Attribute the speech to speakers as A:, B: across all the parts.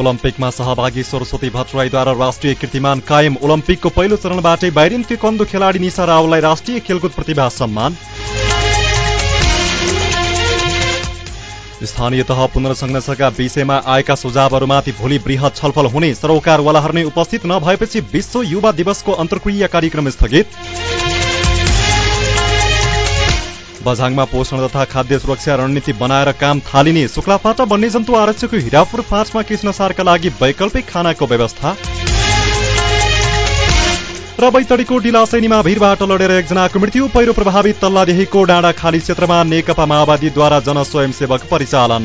A: ओलम्पिकमा सहभागी सरस्वती भट्टराईद्वारा राष्ट्रिय कीर्तिमान कायम ओलम्पिकको पहिलो चरणबाटै बाहिरिन तेकन्दो खेलाडी निशा रावललाई राष्ट्रिय खेलकुद प्रतिभा सम्मान। स्थानीय तह पुनर्संरचनाका विषयमा आएका सुझावहरूमाथि भोलि वृहत छलफल हुने सरोकारवालाहरू नै उपस्थित नभएपछि विश्व युवा दिवसको अन्तर्क्रिया कार्यक्रम स्थगित। बझाङमा पोषण तथा खाद्य सुरक्षा रणनीति बनाएर काम थालिने शुक्लाफाटा वन्यजन्तु आरक्षको हिरापुर फाँचमा कृष्णसारका लागि वैकल्पिक खानाको व्यवस्था। र बैतडीको डिलासैनीमा भिरबाट लडेर एकजनाको मृत्यु पहिरो प्रभावित तल्लादेहीको डाँडा खाली क्षेत्रमा नेकपा माओवादीद्वारा जनस्वयंसेवक परिचालन।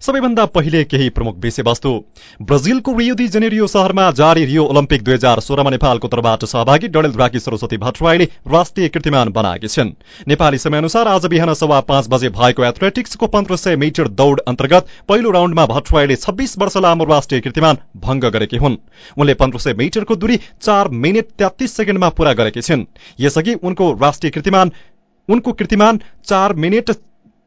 A: सबैभन्दा पहिले केही प्रमुख विषयवस्तु। ब्राजिलको रियो दि जेनेरियो शहरमा जारी रियो ओलम्पिक दुई हजार सोह्रमा नेपालको तर्फबाट सहभागी डडेलधुराकी सरस्वती भट्टराईले राष्ट्रिय कीर्तिमान बनाएकी छिन्। नेपाली समयअनुसार आज बिहान सवा पाँच बजे भएको एथलेटिक्सको पन्ध्र सय मिटर दौड़ अन्तर्गत पहिलो राउण्डमा भट्टराईले छब्बीस वर्ष लामो राष्ट्रिय कीर्तिमान भंग गरेकी हुन्। उनले पन्ध्र सय मिटरको दूरी चार मिनट तेत्तीस सेकेण्डमा पूरा गरेकी छिन्। यसअघि उनको राष्ट्रिय कीर्तिमान उनको कीर्तिमान चार मिनट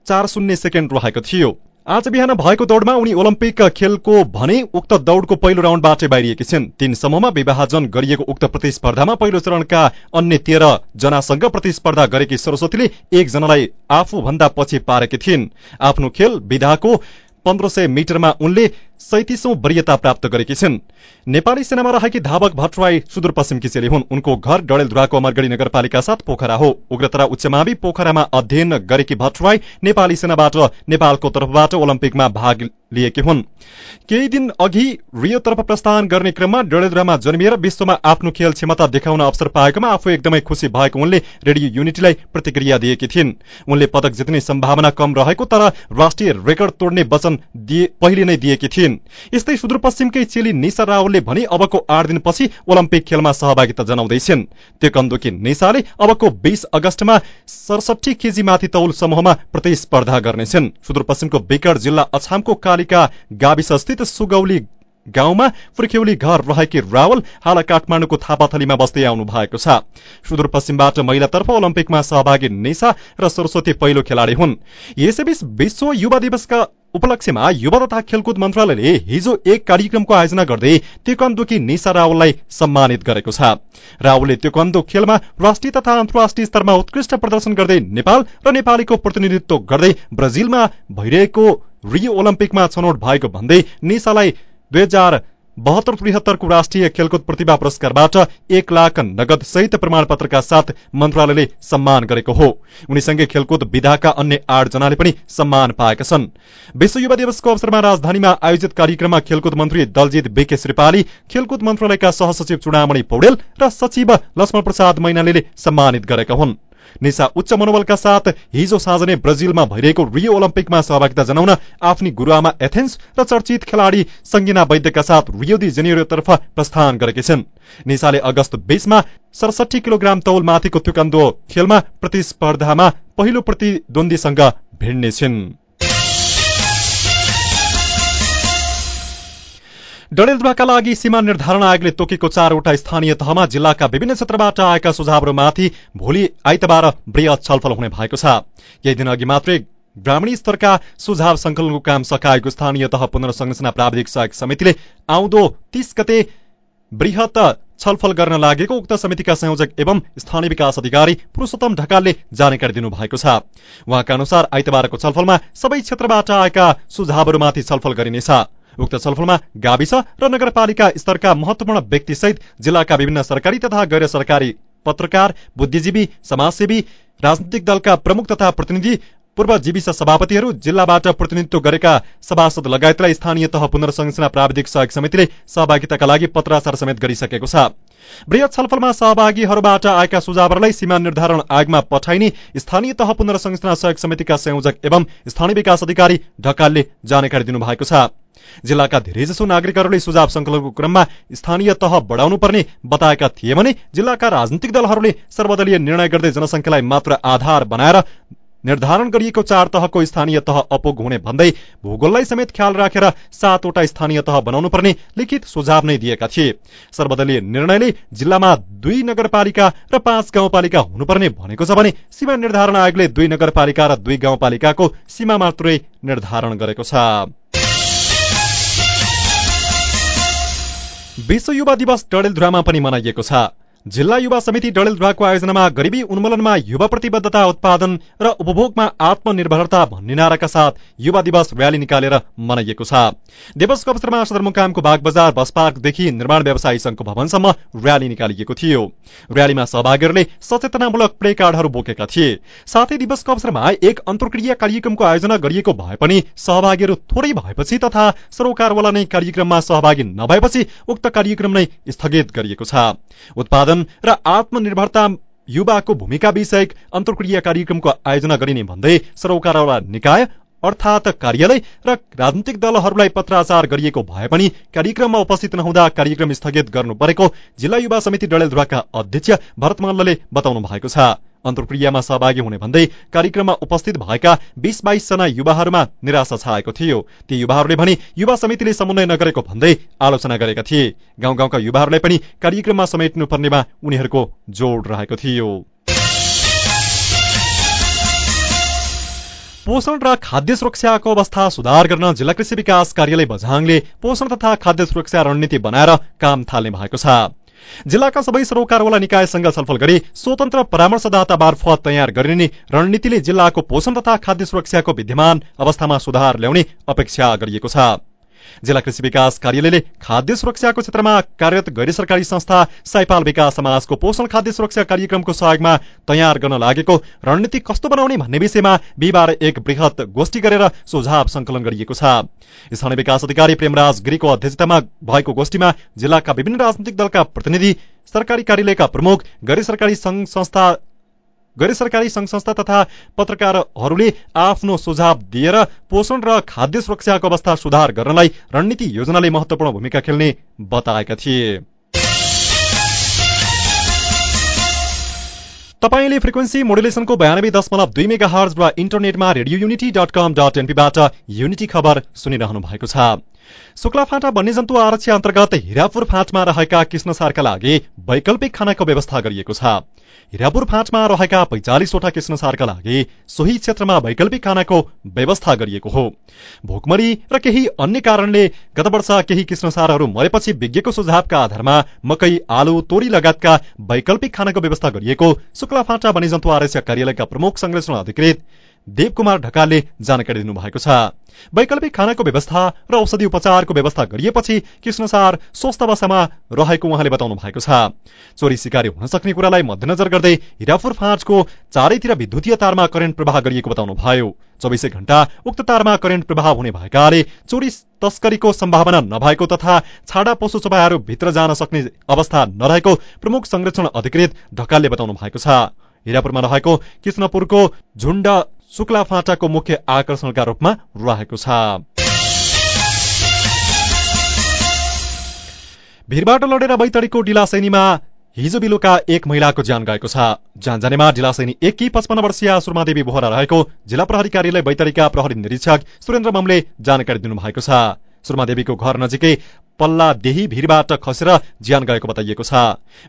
A: चार शून्य सेकेण्ड रहेको थियो। आज बिहान भएको दौड़मा उनी ओलम्पिक खेलको भने उक्त दौड़को पहिलो राउण्डबाटै बाहिरिएकी छिन्। तीन समूहमा विभाजन गरिएको उक्त प्रतिस्पर्धामा पहिलो चरणका अन्य तेह्र जनासँग प्रतिस्पर्धा गरेकी सरस्वतीले एकजनालाई आफूभन्दा पछि पारेकी थिइन्। आफ्नो खेल विधाको पन्ध्र सय मिटरमा उनले सैतिसौं वरियता प्राप्त गरेकी छिन्। नेपाली सेनामा रहेकी धावक भट्टराई सुदूरपश्चिमकी चेली हुन्। उनको घर डडेलधुराको अमरगढी नगरपालिका साथ पोखरा हो। उग्रतरा उच्चमावि पोखरामा अध्ययन गरेकी भट्टराई नेपाली सेनाबाट नेपालको तर्फबाट ओलम्पिकमा भाग लिएकी हुन्। केही दिन अघि रियोतर्फ प्रस्थान गर्ने क्रममा डडेलधुरामा जन्मिएर विश्वमा आफ्नो खेल क्षमता देखाउन अवसर पाएकोमा आफू एकदमै खुसी भएको उनले रेडियो युनिटीलाई प्रतिक्रिया दिएकी थिइन्। उनले पदक जित्ने सम्भावना कम रहेको तर राष्ट्रिय रेकर्ड तोड्ने वचन पहिले नै दिएकी थिइन्। छिन् यस्तै सुदूरपश्चिमकै चेली निशा रावलले भने अबको आठ दिनपछि ओलम्पिक खेलमा सहभागिता जनाउँदैछिन्। तेकन्दोकी निशाले अबको बीस अगस्तमा सडसठी केजी माथि तौल समूहमा प्रतिस्पर्धा गर्नेछन्। सुदूरपश्चिमको विकट जिल्ला अछामको कालिका गाविस स्थित सुगौली गाउँमा फुर्ख्यौली घर रहेकी रावल हाल काठमाडौँको थापाथलीमा बस्दै आउनु भएको छ। सुदूरपश्चिमबाट महिलातर्फ ओलम्पिकमा सहभागी निशा र सरस्वती पहिलो खेलाडी हुन्। यसैबीच विश्व युवा दिवसका उपलक्ष्यमा युवा तथा खेलकुद मन्त्रालयले हिजो एक कार्यक्रमको आयोजना गर्दै तेकन्दोकी निशा रावललाई सम्मानित गरेको छ। रावलले तेकन्दो खेलमा राष्ट्रिय तथा अन्तर्राष्ट्रिय स्तरमा उत्कृष्ट प्रदर्शन गर्दै नेपाल र नेपालीको प्रतिनिधित्व गर्दै ब्राजिलमा भइरहेको रियो ओलम्पिकमा छनौट भएको भन्दै निशालाई दुई हजार बहत्तर त्रिहत्तरको राष्ट्रिय खेलकुद प्रतिभा पुरस्कारबाट एक लाख नगद सहित प्रमाणपत्रका साथ मन्त्रालयले सम्मान गरेको हो। उनीसँगै खेलकुद विधाका अन्य आठजनाले पनि सम्मान पाएका छन्। विश्व युवा दिवसको अवसरमा राजधानीमा आयोजित कार्यक्रममा खेलकुद मन्त्री दलजित बेके श्रीपाली खेलकुद मन्त्रालयका सहसचिव चुडामणि पौडेल र सचिव लक्ष्मण प्रसाद मैनालीले सम्मानित गरेका हुन्। निशा उच्च मनोबलका साथ हिजो साँझ ब्राजिलमा भइरहेको रियो ओलम्पिकमा सहभागिता जनाउन आफ्नी गुरुआमा एथेन्स र चर्चित खेलाडी सङ्गिना वैद्यका साथ रियो दि जेनेरोतर्फ प्रस्थान गरेकी छिन्। निशाले अगस्त बीसमा सडसठी किलोग्राम तौल माथिको तुकन्दो खेलमा प्रतिस्पर्धामा पहिलो प्रतिद्वन्दीसँग भिड्ने छिन्। डडेलधुराका लागि सीमा निर्धारण आयोगले तोकेको चारवटा स्थानीय तहमा जिल्लाका विभिन्न क्षेत्रबाट आएका सुझावहरूमाथि भोलि आइतबार वृहत छलफल हुने भएको छ। केही दिन अघि मात्रै ग्रामीण स्तरका सुझाव संकलनको काम सकाएको स्थानीय तह पुनर्संरचना प्राविधिक सहयोग समितिले आउँदो तीस गते वृहत छलफल गर्न लागेको उक्त समितिका संयोजक एवं स्थानीय विकास अधिकारी पुरूषोत्तम ढकालले जानकारी दिनुभएको छ। उहाँका अनुसार आइतबारको छलफलमा सबै क्षेत्रबाट आएका सुझावहरूमाथि छलफल गरिनेछ। उक्त छलफलमा गाविस र नगरपालिका स्तरका महत्वपूर्ण व्यक्तिसहित जिल्लाका विभिन्न सरकारी तथा गैर सरकारी पत्रकार बुद्धिजीवी समाजसेवी राजनीतिक दलका प्रमुख तथा प्रतिनिधि पूर्व जीविस सभापतिहरू जिल्लाबाट प्रतिनिधित्व गरेका सभासद लगायतलाई स्थानीय तह पुनर्संरचना प्राविधिक सहयोग समितिले सहभागिताका लागि पत्राचार समेत गरिसकेको छ। वृहत छलफलमा सहभागीहरूबाट आएका सुझावहरूलाई सीमा निर्धारण आयोगमा पठाइने स्थानीय तह पुनर्संरचना सहयोग समितिका संयोजक एवं स्थानीय विकास अधिकारी ढकालले जानकारी दिनुभएको छ। जिल्लाका धेरैजसो नागरिकहरूले सुझाव संकलनको क्रममा स्थानीय तह बढाउनु पर्ने बताएका थिए भने जिल्लाका राजनीतिक दलहरूले सर्वदलीय निर्णय गर्दै जनसंख्यालाई मात्र आधार बनाएर निर्धारण गरिएको चार तहको स्थानीय तह अपुग हुने भन्दै भूगोललाई समेत ख्याल राखेर सातवटा स्थानीय तह बनाउनु पर्ने लिखित सुझाव नै दिएका थिए। सर्वदलीय निर्णयले जिल्लामा दुई नगरपालिका र पाँच गाउँपालिका हुनुपर्ने भनेको छ भने सीमा निर्धारण आयोगले दुई नगरपालिका र दुई गाउँपालिकाको सीमा मात्रै निर्धारण गरेको छ। विश्व युवा दिवस डडेलधुरामा पनि मनाइएको छ। जिल्ला युवा समिति डडेलधुराको आयोजनामा गरिबी उन्मूलनमा युवा प्रतिबद्धता उत्पादन र उपभोगमा आत्मनिर्भरता भन्ने नाराका साथ युवा दिवस र्याली निकालेर मनाइएको छ। दिवसको अवसरमा सदरमुकामको बाग बजार बस पार्कदेखि निर्माण व्यवसायी संघको भवनसम्म र्याली निकालिएको थियो। र्यालीमा सहभागीहरूले सचेतनामूलक प्ले कार्डहरू बोकेका थिए। साथै दिवसको अवसरमा एक अन्तर्क्रिया कार्यक्रमको आयोजना गरिएको भए पनि सहभागीहरू थोरै भएपछि तथा सरोकारवाला नै कार्यक्रममा सहभागी नभएपछि उक्त कार्यक्रम नै स्थगित गरिएको छ। उत्पादन उत्पादन र आत्मनिर्भरता युवाको भूमिका विषयक अन्तर्क्रिया कार्यक्रमको आयोजना गरिने भन्दै सरोकारवाला निकाय अर्थात कार्यालय र राजनीतिक दलहरूलाई पत्राचार गरिएको भए पनि कार्यक्रममा उपस्थित नहुँदा कार्यक्रम स्थगित गर्नु परेको जिल्ला युवा समिति डडेलधुराका अध्यक्ष भरत मल्लले बताउनु भएको छ। अन्तर्क्रियामा सहभागी हुने भन्दै कार्यक्रममा उपस्थित भएका बीस बाइसजना युवाहरूमा निराशा छाएको थियो। ती युवाहरूले भने युवा समितिले समन्वय नगरेको भन्दै आलोचना गरेका थिए। गाउँ गाउँका युवाहरूलाई पनि कार्यक्रममा समेट्नु पर्नेमा उनीहरूको जोड रहेको थियो। पोषण र खाद्य सुरक्षाको अवस्था सुधार गर्न जिल्ला कृषि विकास कार्यालय बझाङले पोषण तथा खाद्य सुरक्षा रणनीति बनाएर काम थाल्ने भएको छ। जिल्लाका सबै सरोकारवाला निकायसँग छलफल गरी स्वतन्त्र परामर्शदाता मार्फत तयार गरिने रणनीतिले जिल्लाको पोषण तथा खाद्य सुरक्षाको विद्यमान अवस्थामा सुधार ल्याउने अपेक्षा गरिएको छ। जिल्ला कृषि विकास कार्यालयले खाद्य सुरक्षाको क्षेत्रमा कार्यरत गैर सरकारी संस्था साइपाल विकास समाजको पोषण खाद्य सुरक्षा कार्यक्रमको सहयोगमा तयार गर्न लागेको रणनीति कस्तो बनाउने भन्ने विषयमा बिहिबार एक वृहत गोष्ठी गरेर सुझाव संकलन गरिएको छ। स्थानीय विकास अधिकारी प्रेमराज गिरीको अध्यक्षतामा भएको गोष्ठीमा जिल्लाका विभिन्न राजनैतिक दलका प्रतिनिधि सरकारी कार्यालयका प्रमुख गैर सरकारी संस्था गैर सरकारी संघ संस्था तथा पत्रकारहरूले आफ्नो सुझाव दिएर पोषण र खाद्य सुरक्षाको अवस्था सुधार गर्नलाई रणनीति योजनाले महत्वपूर्ण भूमिका खेल्ने बताएका थिए। तपाईँले फ्रिक्वेन्सी मोडुलेसनको बयानब्बे दशमलव दुई मेगा हर्ज र इन्टरनेटमा radio unity dot com dot एनपीबाट unity खबर सुनिरहनु भएको छ। शुक्ला फाँटा वन्यजन्तु आरक्षी अन्तर्गत हिरापुर फाँटमा रहेका कृष्णसारका लागि वैकल्पिक खानाको व्यवस्था गरिएको छ। हिरापुर फाँटमा रहेका पैंचालिसवटा कृष्णसारका लागि सोही क्षेत्रमा वैकल्पिक खानाको व्यवस्था गरिएको हो। भोकमरी र केही अन्य कारणले गत वर्ष केही कृष्णसारहरू मरेपछि विज्ञको सुझावका आधारमा मकै आलु तोरी लगायतका वैकल्पिक खानाको व्यवस्था गरिएको शुक्ला फाँटा वन्यजन्तु आरक्षी कार्यालयका प्रमुख संरक्षण अधिकृत देवकुमार ढकालले जानकारी दिनुभएको छ। वैकल्पिक खानाको व्यवस्था र औषधि उपचारको व्यवस्था गरिएपछि कृष्णसार स्वस्थ अवस्थामा रहेको उहाँले बताउनु भएको छ। चोरी सिकारी हुन सक्ने कुरालाई मध्यनजर गर्दै हिरापुर फाँचको चारैतिर विद्युतीय तारमा करेन्ट प्रवाह गरिएको बताउनु भयो चौबिसै घण्टा उक्त तारमा करेन्ट प्रवाह हुने भएकाले चोरी तस्करीको सम्भावना नभएको तथा छाडा पशु चपाहरू भित्र जान सक्ने अवस्था नरहेको प्रमुख संरक्षण अधिकृत ढकालले बताउनु भएको छ। हिरापुरमा रहेको कृष्णपुरको झुण्ड शुक्ला फाँटाको मुख्य आकर्षणका रूपमा रहेको छ। भिरबाट लडेर बैतडीको डिलासैनीमा हिजो बेलुका एक महिलाको ज्यान गएको छ। ज्यान जानेमा डिलासैनी एककी पचपन्न वर्षीय सुरमादेवी बोहरा रहेको जिल्ला प्रहरी कार्यालय बैतडीका प्रहरी निरीक्षक सुरेन्द्र ममले जानकारी दिनुभएको छ। सुरमादेवीको घर नजिकै पल्ला देही भिरबाट खसेर ज्यान गएको बताइएको छ।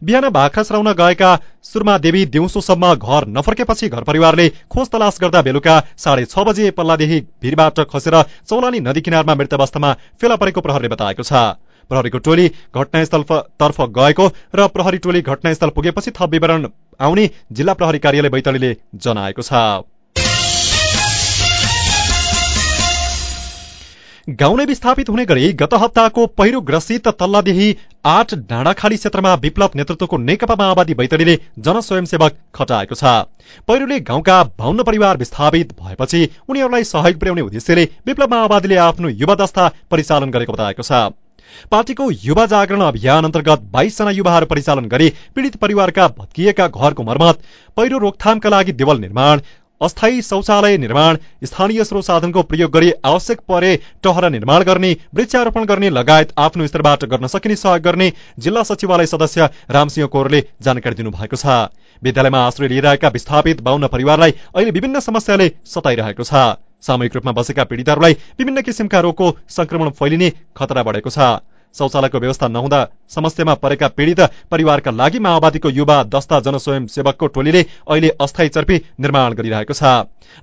A: बिहान भाखा सराउन गएका सुरमादेवी दिउँसोसम्म घर नफर्केपछि घर परिवारले खोज तलास गर्दा बेलुका साढे छ बजे पल्लादेही भिरबाट खसेर चौलानी नदी किनारमा मृत अवस्थामा फेला परेको प्रहरले बताएको छ। प्रहरीको टोली घटनास्थलतर्फ गएको र प्रहरी टोली घटनास्थल पुगेपछि थप विवरण आउने जिल्ला प्रहरी कार्यालय बैतडीले जनाएको छ। गाउँ नै विस्थापित हुने गरी गत हप्ताको पहिरो ग्रसित तल्लादेही आठ डाँडाखाली क्षेत्रमा विप्लव नेतृत्वको नेकपा माओवादी बैतडीले जनस्वयंसेवक खटाएको छ। पहिरोले गाउँका बाहुन्न परिवार विस्थापित भएपछि उनीहरूलाई सहयोग पुर्याउने उद्देश्यले विप्लव माओवादीले आफ्नो युवा दस्ता परिचालन गरेको बताएको छ। पार्टीको युवा जागरण अभियान अन्तर्गत बाइसजना युवाहरू परिचालन गरी पीड़ित परिवारका भत्किएका घरको मर्मत पहिरो रोकथामका लागि देवल निर्माण अस्थायी शौचालय निर्माण स्थानीय स्रोत साधनको प्रयोग गरी आवश्यक परे टहरा निर्माण गर्ने वृक्षारोपण गर्ने लगायत आफ्नो स्तरबाट गर्न सकिने सहयोग गर्ने जिल्ला सचिवालय सदस्य रामसिंह कोरले जानकारी दिनुभएको छ। विद्यालयमा आश्रय लिइरहेका विस्थापित बाहुन परिवारलाई अहिले विभिन्न समस्याले सताइरहेको छ। सामूहिक रूपमा बसेका पीडितहरूलाई विभिन्न किसिमका रोगको संक्रमण फैलिने खतरा बढेको छ। शौचालयको व्यवस्था नहुँदा समस्यामा परेका पीडित परिवारका लागि माओवादीको युवा दस्ता जनस्वयं सेवकको टोलीले अहिले अस्थायी चर्पी निर्माण गरिरहेको छ।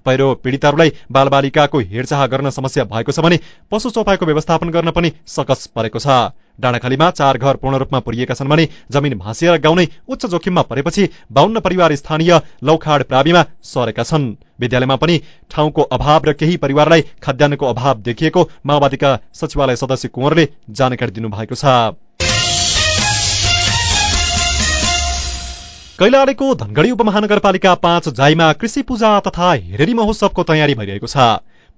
A: पहिरो पीडितहरूलाई बालबालिकाको हेरचाह गर्न समस्या भएको छ भने पशु चौपाईको व्यवस्थापन गर्न पनि सकस परेको छ। डाँडाखालीमा चार घर पूर्ण रूपमा पुरिएका छन् भने जमिन भाँसिएर गाउँनै उच्च जोखिममा परेपछि बाहुन्न परिवार स्थानीय लौखाड प्राविमा सरेका छन्। विद्यालयमा पनि ठाउँको अभाव र केही परिवारलाई खाद्यान्नको अभाव देखिएको माओवादीका सचिवालय सदस्य कुँवरले जानकारी दिनुभएको छ। कैलालीको धनगढी उपमहानगरपालिका पाँच जाईमा कृषि पूजा तथा हेरेरी महोत्सवको तयारी भइरहेको छ।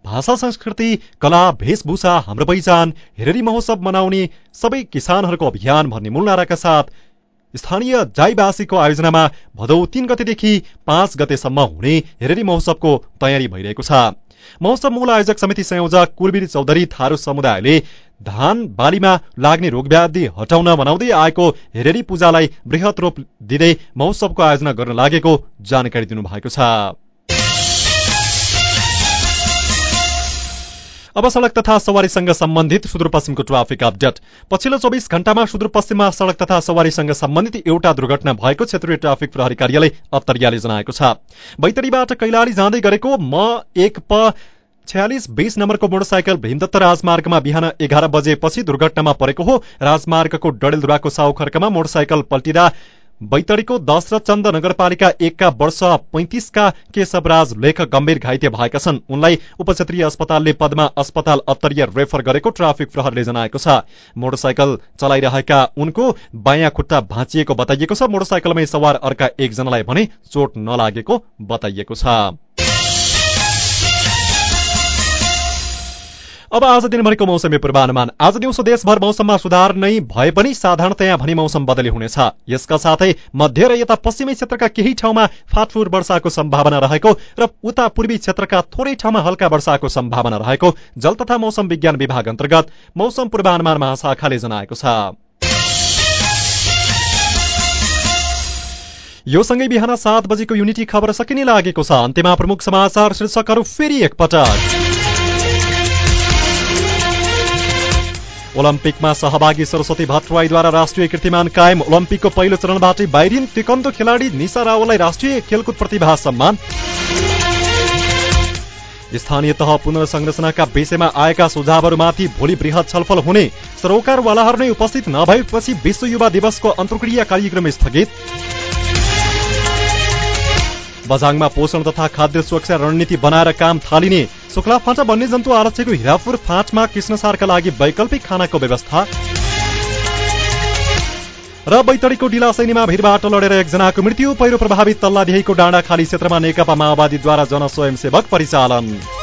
A: भाषा संस्कृति कला वेशभूषा हाम्रो पहिचान हेरेरी महोत्सव मनाउने सबै किसानहरूको अभियान भन्ने मूल नाराका साथ स्थानीय जाईवासीको आयोजनामा भदौ तीन गतेदेखि पाँच गतेसम्म हुने हेरेरी महोत्सवको तयारी भइरहेको छ। महोत्सव मूल आयोजक समिति संयोजक कुलवीर चौधरी थारू समुदायले धान बालीमा लाग्ने रोगव्याधि हटाउन बनाउँदै आएको हेरेरी पूजालाई वृहत रूप दिँदै महोत्सवको आयोजना गर्न लागेको जानकारी दिनुभएको छ। अब सड़क तथा सवारीसँग सम्बन्धित सुदूरपश्चिमको ट्राफिक अपडेट। पछिल्लो चौबिस घण्टामा सुदूरपश्चिममा सड़क तथा सवारीसँग सम्बन्धित एउटा दुर्घटना भएको क्षेत्रीय ट्राफिक प्रहरी कार्यालय अत्तरियाले जनाएको छ। बैतडीबाट कैलाली जाँदै गरेको म एक प छयालिस बिस नम्बरको मोटरसाइकल भीमदत्त राजमार्गमा बिहान एघार बजेपछि दुर्घटनामा परेको हो। राजमार्गको डडेलधुराको साउखर्कमा मोटरसाइकल पल्टिँदा बैतडीको दश र चन्द नगरपालिका एकका वर्ष पैंतिसका केशवराज लेख गम्भीर घाइते भएका छन्। उनलाई उपक्षेत्रीय अस्पतालले पद्मा अस्पताल अत्तरीय रेफर गरेको ट्राफिक प्रहरले जनाएको छ। मोटरसाइकल चलाइरहेका उनको बायाँ खुट्टा भाँचिएको बताइएको छ। मोटरसाइकलमै सवार अर्का एकजनालाई भने चोट नलागेको बताइएको छ। अब आज दिनभरिको मौसमी पूर्वानुमान। आज दिउँसो देशभर मौसममा सुधार नै भए पनि साधारणतया भनी मौसम बदली हुनेछ। यसका साथै मध्य र यता पश्चिमी क्षेत्रका केही ठाउँमा फाटफुर वर्षाको सम्भावना रहेको र उता पूर्वी क्षेत्रका थोरै ठाउँमा हल्का वर्षाको सम्भावना रहेको जल तथा मौसम विज्ञान विभाग अन्तर्गत मौसम पूर्वानुमान महाशाखाले जनाएको छ। यो सँगै बिहान सात बजेको युनिटी खबर सकिने लागेको छ। अन्त्यमा प्रमुख समाचार शीर्षकहरू फेरि एकपटक। ओलम्पिकमा सहभागी सरस्वती भट्टराईद्वारा राष्ट्रिय कीर्तिमान कायम। ओलम्पिकको पहिलो चरणबाटै बाहिरिन टेकन्डो खेलाडी निशा रावललाई राष्ट्रिय खेलकुद प्रतिभा सम्मान। स्थानीय तह पुनर्संरचनाका विषयमा आएका सुझावहरूमाथि भोलि वृहत छलफल हुने। सरोकारवालाहरू नै उपस्थित नभएपछि विश्व युवा दिवसको अन्तर्क्रिया कार्यक्रम स्थगित। बझाङमा पोषण तथा खाद्य सुरक्षा रणनीति बनाएर काम थालिने। शुक्ला फाँटा वन्यजन्तु आरक्षको हिरापुर फाँटमा कृष्णसारका लागि वैकल्पिक खानाको व्यवस्था। र बैतडीको डिलासैनीमा भिडबाट लडेर एकजनाको मृत्यु पहिरो प्रभावित तल्लादेहीको डाँडा खाली क्षेत्रमा नेकपा माओवादीद्वारा जनस्वयंसेवक परिचालन।